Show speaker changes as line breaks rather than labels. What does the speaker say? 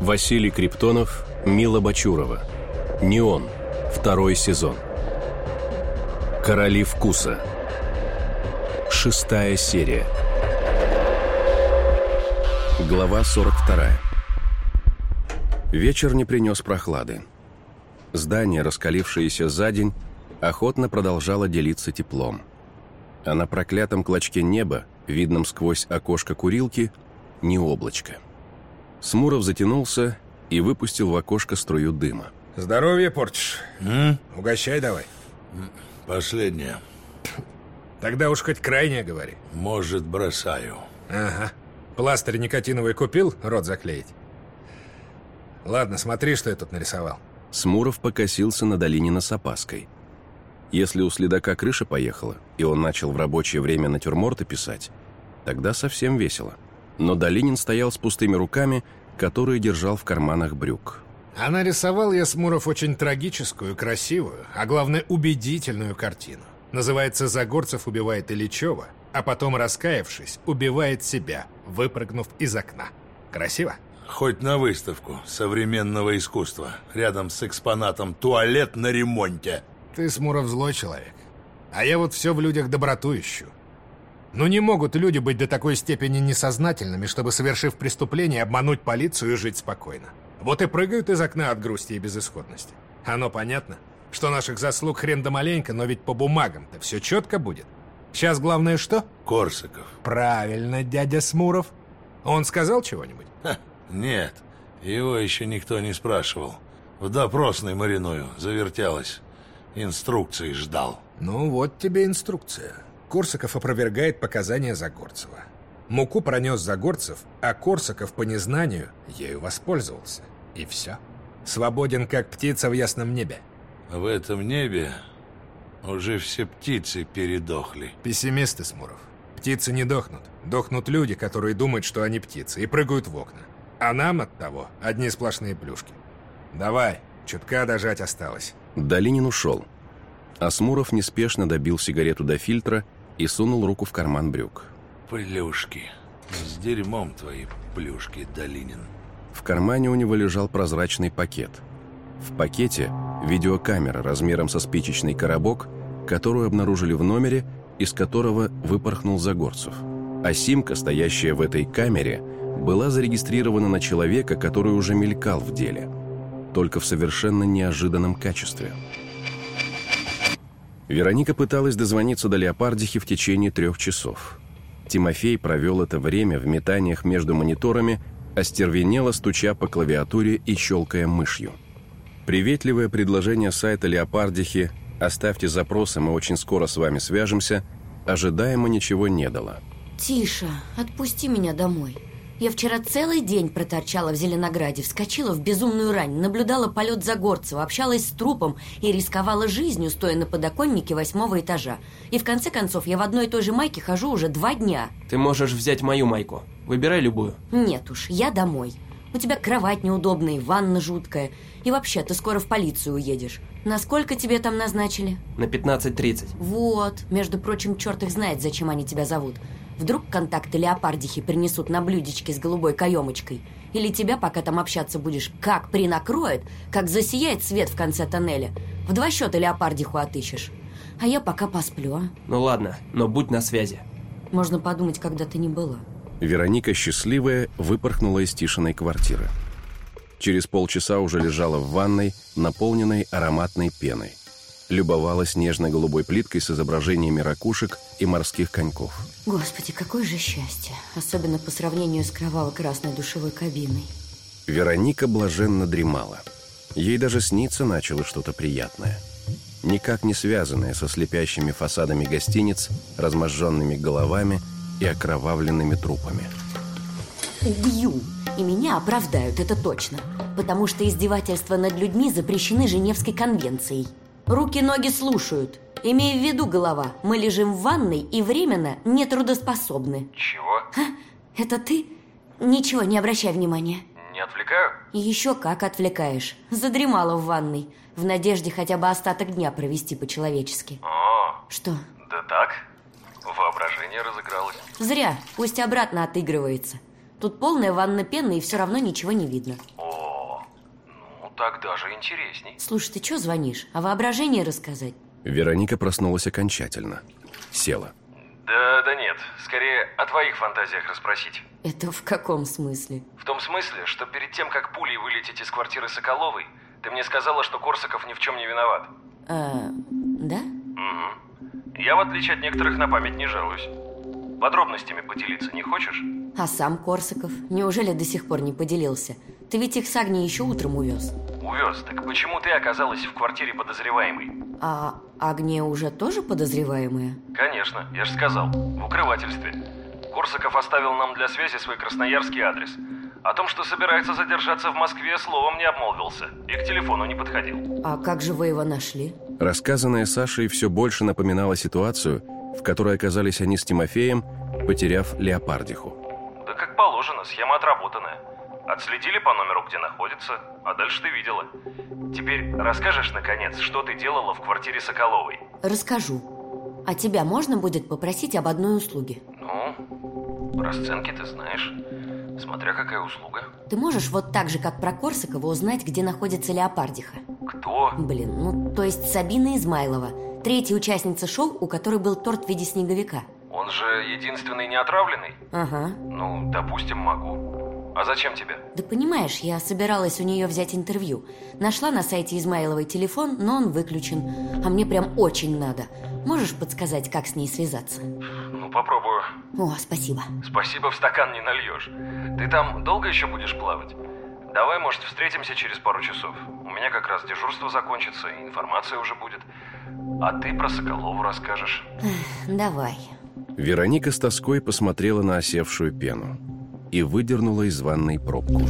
Василий Криптонов, Мила Бачурова. Неон. Второй сезон. Короли вкуса. Шестая серия. Глава 42. Вечер не принес прохлады. Здание, раскалившееся за день, охотно продолжало делиться теплом. А на проклятом клочке неба, видном сквозь окошко курилки, не облачко. Смуров затянулся и выпустил в окошко струю дыма.
Здоровье портишь.
М?
Угощай давай.
Последнее.
Тогда уж хоть крайнее говори.
Может, бросаю.
Ага. Пластырь никотиновый купил, рот заклеить? Ладно, смотри, что я тут нарисовал.
Смуров покосился на Долинина с опаской. Если у следака крыша поехала, и он начал в рабочее время натюрморты писать, тогда совсем весело. Но Долинин стоял с пустыми руками, которые держал в карманах брюк.
А нарисовал я Смуров очень трагическую, красивую, а главное убедительную картину. Называется «Загорцев убивает Ильичева», а потом, раскаявшись, убивает себя, выпрыгнув из окна. Красиво?
Хоть на выставку современного искусства, рядом с экспонатом «Туалет на ремонте».
Ты, Смуров, злой человек. А я вот все в людях доброту ищу. Ну не могут люди быть до такой степени несознательными, чтобы, совершив преступление, обмануть полицию и жить спокойно. Вот и прыгают из окна от грусти и безысходности. Оно понятно, что наших заслуг хрен да маленько, но ведь по бумагам-то все четко будет. Сейчас главное что?
Корсаков.
Правильно, дядя Смуров. Он сказал чего-нибудь?
Нет, его еще никто не спрашивал. В допросной Мариную завертелась. Инструкции ждал.
Ну вот тебе инструкция. Корсаков опровергает показания Загорцева. Муку пронес Загорцев, а Корсаков по незнанию ею воспользовался. И все. Свободен, как птица в ясном небе.
В этом небе уже все птицы передохли.
Пессимисты, Смуров. Птицы не дохнут. Дохнут люди, которые думают, что они птицы, и прыгают в окна. А нам от того одни сплошные плюшки. Давай, чутка дожать осталось.
Долинин ушел. Асмуров неспешно добил сигарету до фильтра и сунул руку в карман брюк.
Плюшки. С дерьмом твои плюшки, Долинин.
В кармане у него лежал прозрачный пакет. В пакете видеокамера размером со спичечный коробок, которую обнаружили в номере, из которого выпорхнул Загорцев. А симка, стоящая в этой камере, была зарегистрирована на человека, который уже мелькал в деле. Только в совершенно неожиданном качестве. Вероника пыталась дозвониться до Леопардихи в течение трех часов. Тимофей провел это время в метаниях между мониторами, остервенело стуча по клавиатуре и щелкая мышью. Приветливое предложение сайта Леопардихи «Оставьте запросы, мы очень скоро с вами свяжемся» ожидаемо ничего не дало.
Тише, отпусти меня домой. Я вчера целый день проторчала в Зеленограде, вскочила в безумную рань, наблюдала полет Загорцева, общалась с трупом и рисковала жизнью, стоя на подоконнике восьмого этажа. И в конце концов, я в одной и той же майке хожу уже два дня.
Ты можешь взять мою майку. Выбирай любую.
Нет уж, я домой. У тебя кровать неудобная, ванна жуткая. И вообще, ты скоро в полицию уедешь. Насколько тебе там назначили?
На 15.30.
Вот. Между прочим, черт их знает, зачем они тебя зовут. Вдруг контакты леопардихи принесут на блюдечке с голубой каемочкой. Или тебя, пока там общаться будешь, как принакроет, как засияет свет в конце тоннеля. В два счета леопардиху отыщешь. А я пока посплю, а?
Ну ладно, но будь на связи.
Можно подумать, когда ты не была.
Вероника, счастливая, выпорхнула из Тишиной квартиры. Через полчаса уже лежала в ванной, наполненной ароматной пеной. Любовалась нежно-голубой плиткой с изображениями ракушек и морских коньков.
Господи, какое же счастье. Особенно по сравнению с кроваво-красной душевой кабиной.
Вероника блаженно дремала. Ей даже снится начало что-то приятное. Никак не связанное со слепящими фасадами гостиниц, разможженными головами и окровавленными трупами.
Убью! И меня оправдают, это точно. Потому что издевательства над людьми запрещены Женевской конвенцией. Руки-ноги слушают. Имея в виду, голова, мы лежим в ванной и временно нетрудоспособны.
Чего?
Ха, это ты? Ничего, не обращай внимания.
Не отвлекаю?
Еще как отвлекаешь. Задремала в ванной. В надежде хотя бы остаток дня провести по-человечески.
О,
Что?
да так. Воображение разыгралось.
Зря. Пусть обратно отыгрывается. Тут полная ванна пены и все равно ничего не видно.
О, так даже интересней.
Слушай, ты что звонишь? О воображении рассказать?
Вероника проснулась окончательно. Села.
Да, да нет. Скорее, о твоих фантазиях расспросить.
Это в каком смысле?
В том смысле, что перед тем, как пулей вылететь из квартиры Соколовой, ты мне сказала, что Корсаков ни в чем не виноват.
А, да?
Угу. Я, в отличие от некоторых, на память не жалуюсь. Подробностями поделиться не хочешь?
А сам Корсаков? Неужели до сих пор не поделился? Ты ведь их с Агнией еще утром увез.
Увез. Так почему ты оказалась в квартире подозреваемой?
А Агния уже тоже подозреваемая?
Конечно, я же сказал. В укрывательстве. Корсаков оставил нам для связи свой красноярский адрес. О том, что собирается задержаться в Москве, словом не обмолвился. И к телефону не подходил.
А как же вы его нашли?
Рассказанное Сашей все больше напоминало ситуацию, в которой оказались они с Тимофеем, потеряв леопардиху.
Положено, схема отработанная. Отследили по номеру, где находится, а дальше ты видела. Теперь расскажешь, наконец, что ты делала в квартире Соколовой?
Расскажу. А тебя можно будет попросить об одной услуге?
Ну, расценки ты знаешь. Смотря какая услуга.
Ты можешь вот так же, как про Корсакова, узнать, где находится Леопардиха?
Кто?
Блин, ну, то есть Сабина Измайлова, третья участница шоу, у которой был торт в виде снеговика.
Он же единственный неотравленный?
Ага.
Ну, допустим, могу. А зачем тебе?
Да понимаешь, я собиралась у нее взять интервью. Нашла на сайте Измайловой телефон, но он выключен. А мне прям очень надо. Можешь подсказать, как с ней связаться?
Ну, попробую.
О, спасибо.
Спасибо, в стакан не нальешь. Ты там долго еще будешь плавать? Давай, может, встретимся через пару часов. У меня как раз дежурство закончится, информация уже будет. А ты про Соколову расскажешь.
Давай.
Вероника с тоской посмотрела на осевшую пену и выдернула из ванной пробку.